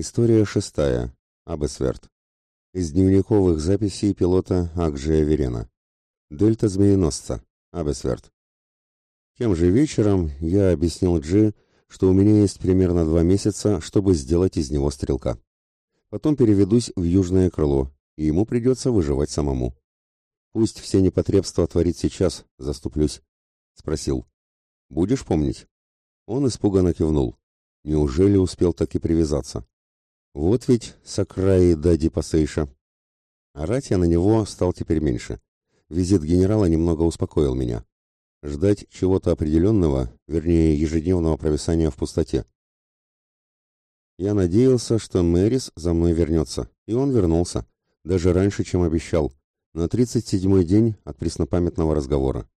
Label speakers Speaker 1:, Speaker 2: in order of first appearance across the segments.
Speaker 1: История шестая. Абесверт. Из дневниковых записей пилота Акжия Верена. Дельта Змееносца. Абесверт. Тем же вечером я объяснил Джи, что у меня есть примерно два месяца, чтобы сделать из него стрелка. Потом переведусь в южное крыло, и ему придется выживать самому. Пусть все непотребства творит сейчас, заступлюсь. Спросил. Будешь помнить? Он испуганно кивнул. Неужели успел так и привязаться? Вот ведь Сакраи Дади Пасейша. Орать я на него стал теперь меньше. Визит генерала немного успокоил меня. Ждать чего-то определенного, вернее, ежедневного провисания в пустоте. Я надеялся, что Мэрис за мной вернется, и он вернулся, даже раньше, чем обещал, на 37-й день от преснопамятного разговора.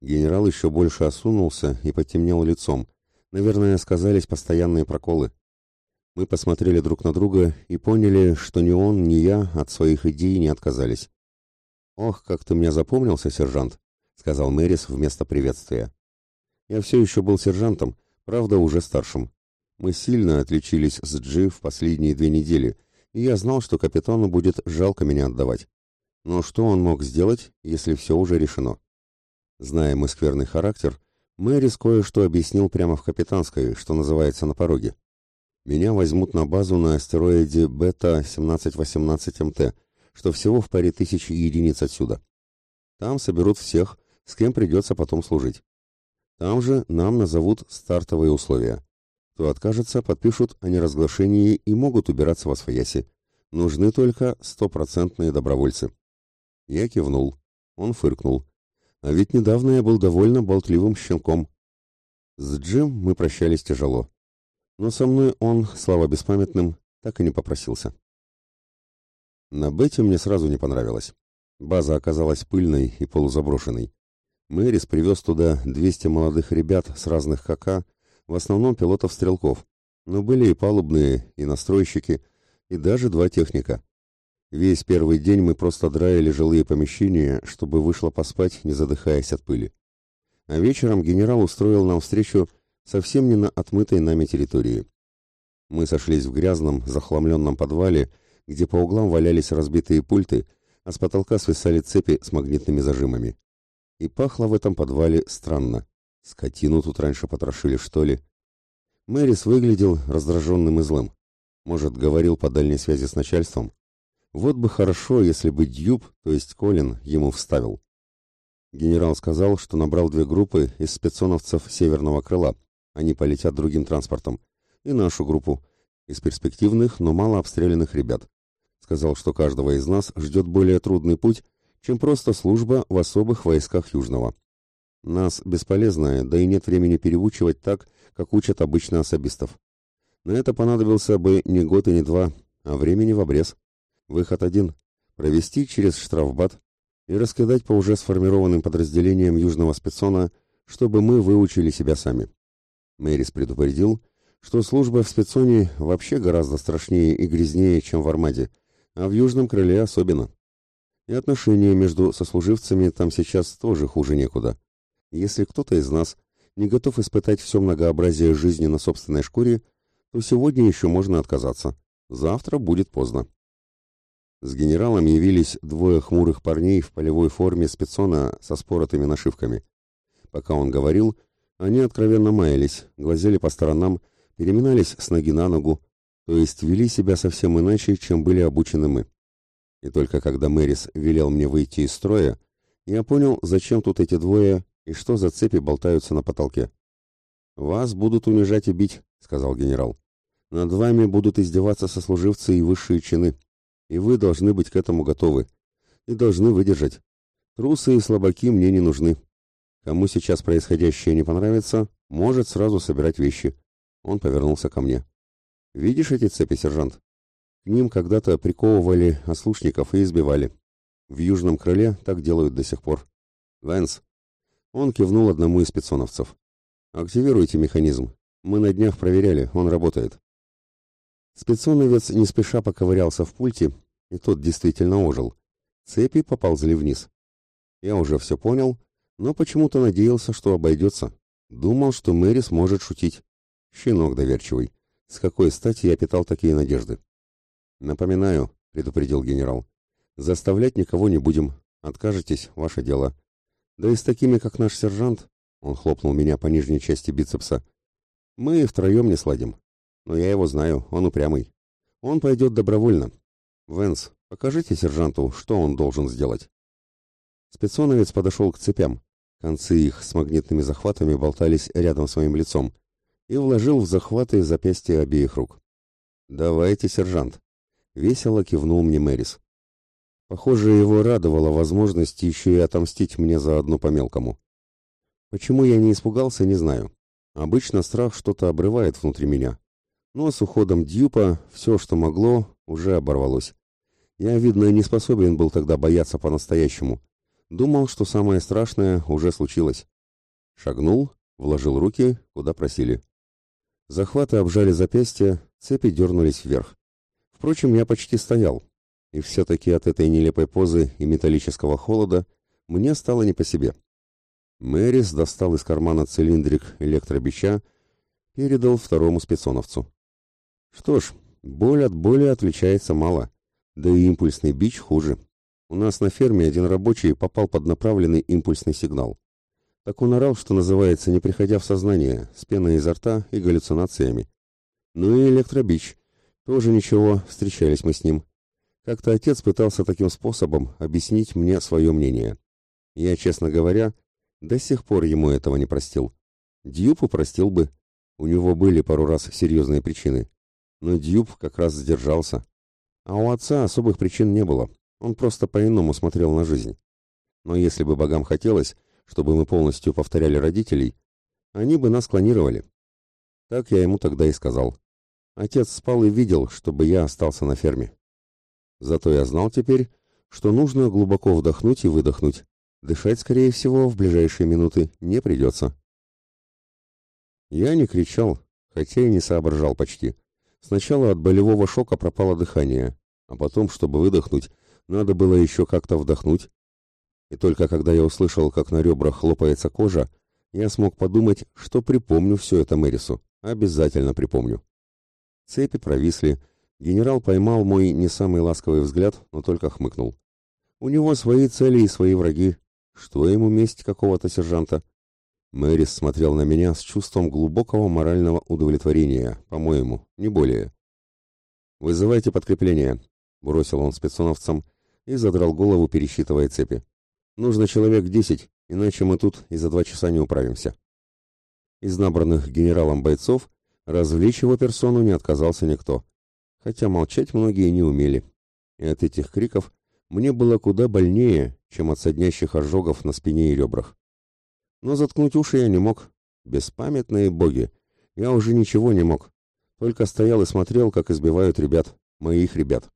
Speaker 1: Генерал еще больше осунулся и потемнел лицом. Наверное, сказались постоянные проколы. Мы посмотрели друг на друга и поняли, что ни он, ни я от своих идей не отказались. «Ох, как ты меня запомнился, сержант!» — сказал Мэрис вместо приветствия. Я все еще был сержантом, правда, уже старшим. Мы сильно отличились с Джи в последние две недели, и я знал, что капитану будет жалко меня отдавать. Но что он мог сделать, если все уже решено? Зная мой скверный характер, Мэрис кое-что объяснил прямо в капитанской, что называется на пороге. Меня возьмут на базу на астероиде Бета-1718МТ, что всего в паре тысяч единиц отсюда. Там соберут всех, с кем придется потом служить. Там же нам назовут стартовые условия. Кто откажется, подпишут о неразглашении и могут убираться во свояси. Нужны только стопроцентные добровольцы. Я кивнул. Он фыркнул. А ведь недавно я был довольно болтливым щенком. С Джим мы прощались тяжело. Но со мной он, слава беспамятным, так и не попросился. На Бете мне сразу не понравилось. База оказалась пыльной и полузаброшенной. Мэрис привез туда 200 молодых ребят с разных КК, в основном пилотов-стрелков, но были и палубные, и настройщики, и даже два техника. Весь первый день мы просто драили жилые помещения, чтобы вышло поспать, не задыхаясь от пыли. А вечером генерал устроил нам встречу совсем не на отмытой нами территории. Мы сошлись в грязном, захламленном подвале, где по углам валялись разбитые пульты, а с потолка свисали цепи с магнитными зажимами. И пахло в этом подвале странно. Скотину тут раньше потрошили, что ли? Мэрис выглядел раздраженным и злым. Может, говорил по дальней связи с начальством? Вот бы хорошо, если бы Дьюб, то есть Колин, ему вставил. Генерал сказал, что набрал две группы из спецоновцев Северного крыла. Они полетят другим транспортом. И нашу группу. Из перспективных, но мало обстрелянных ребят. Сказал, что каждого из нас ждет более трудный путь, чем просто служба в особых войсках Южного. Нас бесполезно, да и нет времени переучивать так, как учат обычно особистов. На это понадобился бы не год и не два, а времени в обрез. Выход один – провести через штрафбат и раскидать по уже сформированным подразделениям Южного спецона, чтобы мы выучили себя сами. Мэрис предупредил, что служба в спецоне вообще гораздо страшнее и грязнее, чем в Армаде, а в Южном крыле особенно. И отношения между сослуживцами там сейчас тоже хуже некуда. Если кто-то из нас не готов испытать все многообразие жизни на собственной шкуре, то сегодня еще можно отказаться. Завтра будет поздно. С генералом явились двое хмурых парней в полевой форме спецона со споротыми нашивками. Пока он говорил, они откровенно маялись, глазели по сторонам, переминались с ноги на ногу, то есть вели себя совсем иначе, чем были обучены мы. И только когда Мэрис велел мне выйти из строя, я понял, зачем тут эти двое и что за цепи болтаются на потолке. «Вас будут унижать и бить», — сказал генерал. «Над вами будут издеваться сослуживцы и высшие чины и вы должны быть к этому готовы. И должны выдержать. Трусы и слабаки мне не нужны. Кому сейчас происходящее не понравится, может сразу собирать вещи. Он повернулся ко мне. Видишь эти цепи, сержант? К ним когда-то приковывали ослушников и избивали. В южном крыле так делают до сих пор. Вэнс. Он кивнул одному из спецоновцев. Активируйте механизм. Мы на днях проверяли, он работает. Спецоновец не спеша поковырялся в пульте, и тот действительно ожил. Цепи поползли вниз. Я уже все понял, но почему-то надеялся, что обойдется. Думал, что Мэри сможет шутить. Щенок доверчивый. С какой стати я питал такие надежды? Напоминаю, предупредил генерал. Заставлять никого не будем. Откажетесь, ваше дело. Да и с такими, как наш сержант, он хлопнул меня по нижней части бицепса, мы втроем не сладим. Но я его знаю, он упрямый. Он пойдет добровольно. Венс, покажите сержанту, что он должен сделать. Спецоновец подошел к цепям. Концы их с магнитными захватами болтались рядом с моим лицом и вложил в захваты запястья обеих рук. «Давайте, сержант!» — весело кивнул мне Мэрис. Похоже, его радовала возможность еще и отомстить мне за одну по-мелкому. Почему я не испугался, не знаю. Обычно страх что-то обрывает внутри меня. Но с уходом Дьюпа все, что могло, уже оборвалось. Я, видно, не способен был тогда бояться по-настоящему. Думал, что самое страшное уже случилось. Шагнул, вложил руки, куда просили. Захваты обжали запястья, цепи дернулись вверх. Впрочем, я почти стоял, и все-таки от этой нелепой позы и металлического холода мне стало не по себе. Мэрис достал из кармана цилиндрик электробича, передал второму спецоновцу. Что ж, боль от боли отличается мало, да и импульсный бич хуже. У нас на ферме один рабочий попал под направленный импульсный сигнал. Так он орал, что называется, не приходя в сознание, с пеной изо рта и галлюцинациями. Ну и электробич. Тоже ничего, встречались мы с ним. Как-то отец пытался таким способом объяснить мне свое мнение. Я, честно говоря, до сих пор ему этого не простил. Дьюпу простил бы. У него были пару раз серьезные причины. Но Дьюп как раз сдержался. А у отца особых причин не было. Он просто по-иному смотрел на жизнь. Но если бы богам хотелось, чтобы мы полностью повторяли родителей, они бы нас клонировали. Так я ему тогда и сказал. Отец спал и видел, чтобы я остался на ферме. Зато я знал теперь, что нужно глубоко вдохнуть и выдохнуть. Дышать, скорее всего, в ближайшие минуты не придется. Я не кричал, хотя и не соображал почти. Сначала от болевого шока пропало дыхание, а потом, чтобы выдохнуть, надо было еще как-то вдохнуть. И только когда я услышал, как на ребрах хлопается кожа, я смог подумать, что припомню все это Мэрису. Обязательно припомню. Цепи провисли. Генерал поймал мой не самый ласковый взгляд, но только хмыкнул. У него свои цели и свои враги. Что ему месть какого-то сержанта? Мэрис смотрел на меня с чувством глубокого морального удовлетворения, по-моему, не более. «Вызывайте подкрепление», — бросил он спецоновцам, — и задрал голову, пересчитывая цепи. «Нужно человек десять, иначе мы тут и за два часа не управимся». Из набранных генералом бойцов развлечь его персону не отказался никто, хотя молчать многие не умели. И от этих криков мне было куда больнее, чем от соднящих ожогов на спине и ребрах. Но заткнуть уши я не мог. Беспамятные боги. Я уже ничего не мог. Только стоял и смотрел, как избивают ребят, моих ребят.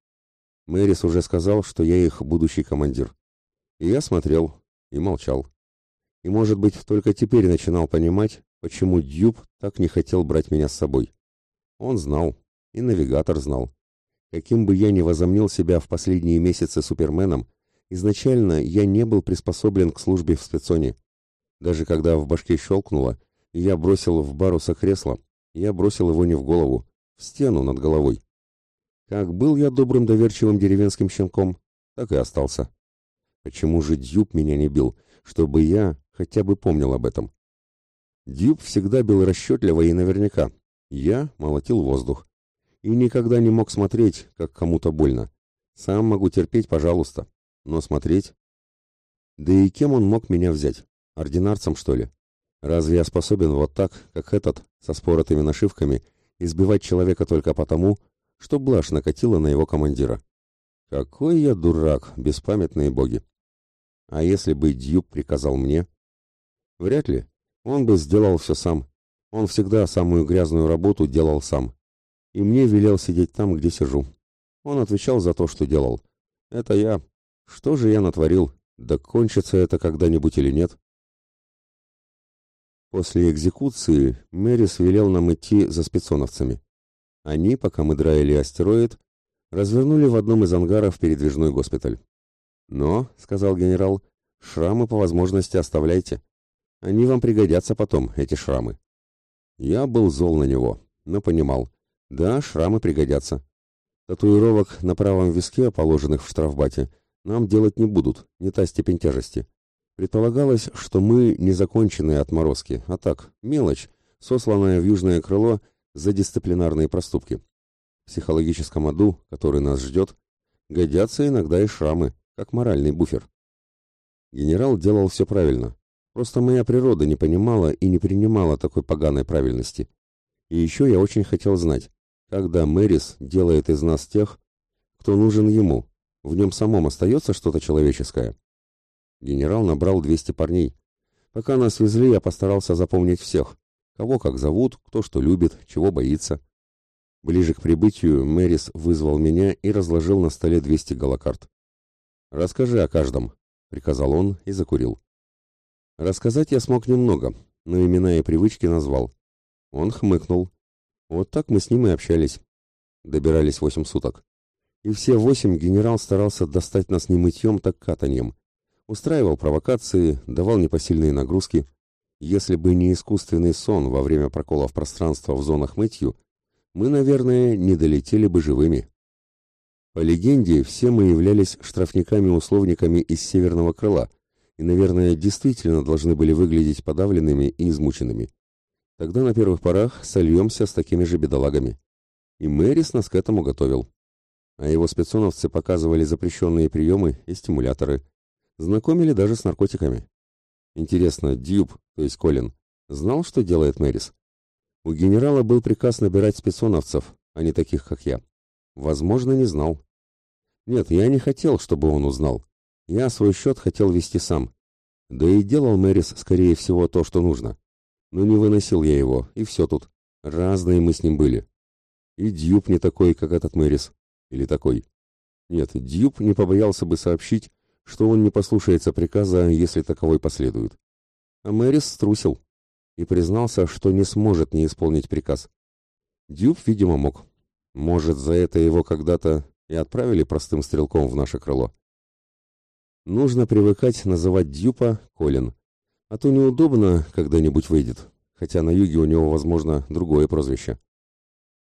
Speaker 1: Мэрис уже сказал, что я их будущий командир. И я смотрел и молчал. И, может быть, только теперь начинал понимать, почему Дьюб так не хотел брать меня с собой. Он знал, и навигатор знал. Каким бы я ни возомнил себя в последние месяцы суперменом, изначально я не был приспособлен к службе в спецоне. Даже когда в башке щелкнуло, и я бросил в баруса кресло, я бросил его не в голову, в стену над головой. Как был я добрым доверчивым деревенским щенком, так и остался. Почему же Дюб меня не бил, чтобы я хотя бы помнил об этом? Дюб всегда бил расчетливо и наверняка. Я молотил воздух. И никогда не мог смотреть, как кому-то больно. Сам могу терпеть, пожалуйста. Но смотреть... Да и кем он мог меня взять? Ординарцем, что ли? Разве я способен вот так, как этот, со споротыми нашивками, избивать человека только потому, что блажь накатила на его командира. Какой я дурак, беспамятные боги! А если бы Дьюб приказал мне? Вряд ли. Он бы сделал все сам. Он всегда самую грязную работу делал сам. И мне велел сидеть там, где сижу. Он отвечал за то, что делал. Это я. Что же я натворил? Да кончится это когда-нибудь или нет? После экзекуции Мэрис велел нам идти за спецоновцами. Они, пока мы драили астероид, развернули в одном из ангаров передвижной госпиталь. «Но», — сказал генерал, — «шрамы по возможности оставляйте. Они вам пригодятся потом, эти шрамы». Я был зол на него, но понимал. Да, шрамы пригодятся. Татуировок на правом виске, положенных в штрафбате, нам делать не будут, не та степень тяжести. Предполагалось, что мы не законченные отморозки, а так, мелочь, сосланная в южное крыло за дисциплинарные проступки. В психологическом аду, который нас ждет, годятся иногда и шрамы, как моральный буфер. Генерал делал все правильно. Просто моя природа не понимала и не принимала такой поганой правильности. И еще я очень хотел знать, когда Мэрис делает из нас тех, кто нужен ему, в нем самом остается что-то человеческое. Генерал набрал 200 парней. Пока нас везли, я постарался запомнить всех. Кого как зовут, кто что любит, чего боится. Ближе к прибытию Мэрис вызвал меня и разложил на столе 200 голокарт. «Расскажи о каждом», — приказал он и закурил. Рассказать я смог немного, но имена и привычки назвал. Он хмыкнул. Вот так мы с ним и общались. Добирались восемь суток. И все восемь генерал старался достать нас не мытьем, так катаньем. Устраивал провокации, давал непосильные нагрузки. Если бы не искусственный сон во время проколов пространства в зонах мытью, мы, наверное, не долетели бы живыми. По легенде, все мы являлись штрафниками-условниками из северного крыла и, наверное, действительно должны были выглядеть подавленными и измученными. Тогда на первых порах сольемся с такими же бедолагами. И Мэрис нас к этому готовил. А его спецоновцы показывали запрещенные приемы и стимуляторы. Знакомили даже с наркотиками. Интересно, Дьюб, то есть Колин, знал, что делает Мэрис? У генерала был приказ набирать спецоновцев, а не таких, как я. Возможно, не знал. Нет, я не хотел, чтобы он узнал. Я свой счет хотел вести сам. Да и делал Мэрис, скорее всего, то, что нужно. Но не выносил я его, и все тут. Разные мы с ним были. И Дьюб не такой, как этот Мэрис. Или такой. Нет, Дьюб не побоялся бы сообщить, что он не послушается приказа, если таковой последует. А Мэрис струсил и признался, что не сможет не исполнить приказ. Дьюб, видимо, мог. Может, за это его когда-то и отправили простым стрелком в наше крыло. Нужно привыкать называть Дьюпа Колин, а то неудобно когда-нибудь выйдет, хотя на юге у него, возможно, другое прозвище.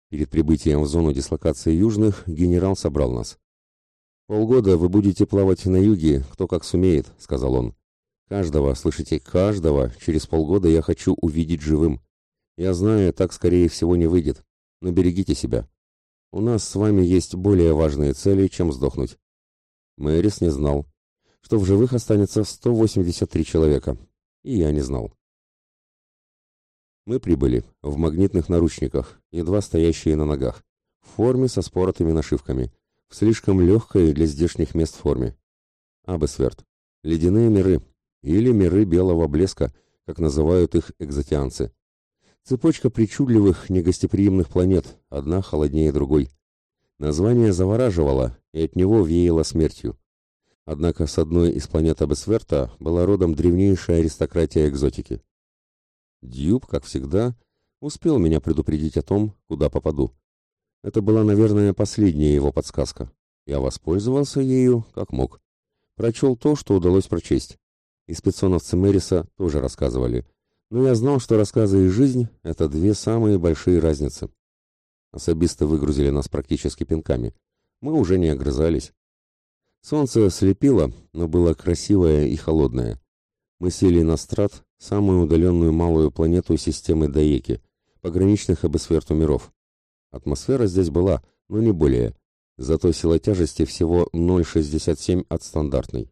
Speaker 1: Перед прибытием в зону дислокации южных генерал собрал нас. «Полгода вы будете плавать на юге, кто как сумеет», — сказал он. «Каждого, слышите, каждого через полгода я хочу увидеть живым. Я знаю, так скорее всего не выйдет, но берегите себя. У нас с вами есть более важные цели, чем сдохнуть». Мэрис не знал, что в живых останется 183 человека, и я не знал. Мы прибыли в магнитных наручниках, едва стоящие на ногах, в форме со споротыми нашивками, в слишком легкой для здешних мест форме. Абесверт. Ледяные миры, или миры белого блеска, как называют их экзотианцы. Цепочка причудливых, негостеприимных планет, одна холоднее другой. Название завораживало, и от него веяло смертью. Однако с одной из планет Абесверта была родом древнейшая аристократия экзотики. Дьюб, как всегда, успел меня предупредить о том, куда попаду. Это была, наверное, последняя его подсказка. Я воспользовался ею, как мог. Прочел то, что удалось прочесть. И спецоновцы Мэриса тоже рассказывали. Но я знал, что рассказы и жизнь — это две самые большие разницы. Особисты выгрузили нас практически пинками. Мы уже не огрызались. Солнце слепило, но было красивое и холодное. Мы сели на страт, самую удаленную малую планету системы Даеки, пограничных обосферту миров. Атмосфера здесь была, но не более. Зато сила тяжести всего 0,67 от стандартной.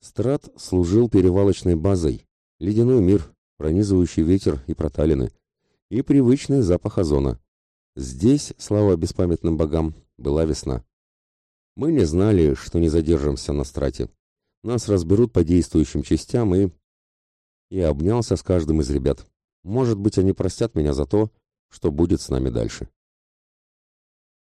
Speaker 1: Страт служил перевалочной базой, ледяной мир, пронизывающий ветер и проталины, и привычный запах озона. Здесь, слава беспамятным богам, была весна. Мы не знали, что не задержимся на страте. Нас разберут по действующим частям и... Я обнялся с каждым из ребят. Может быть, они простят меня за то, что будет с нами дальше.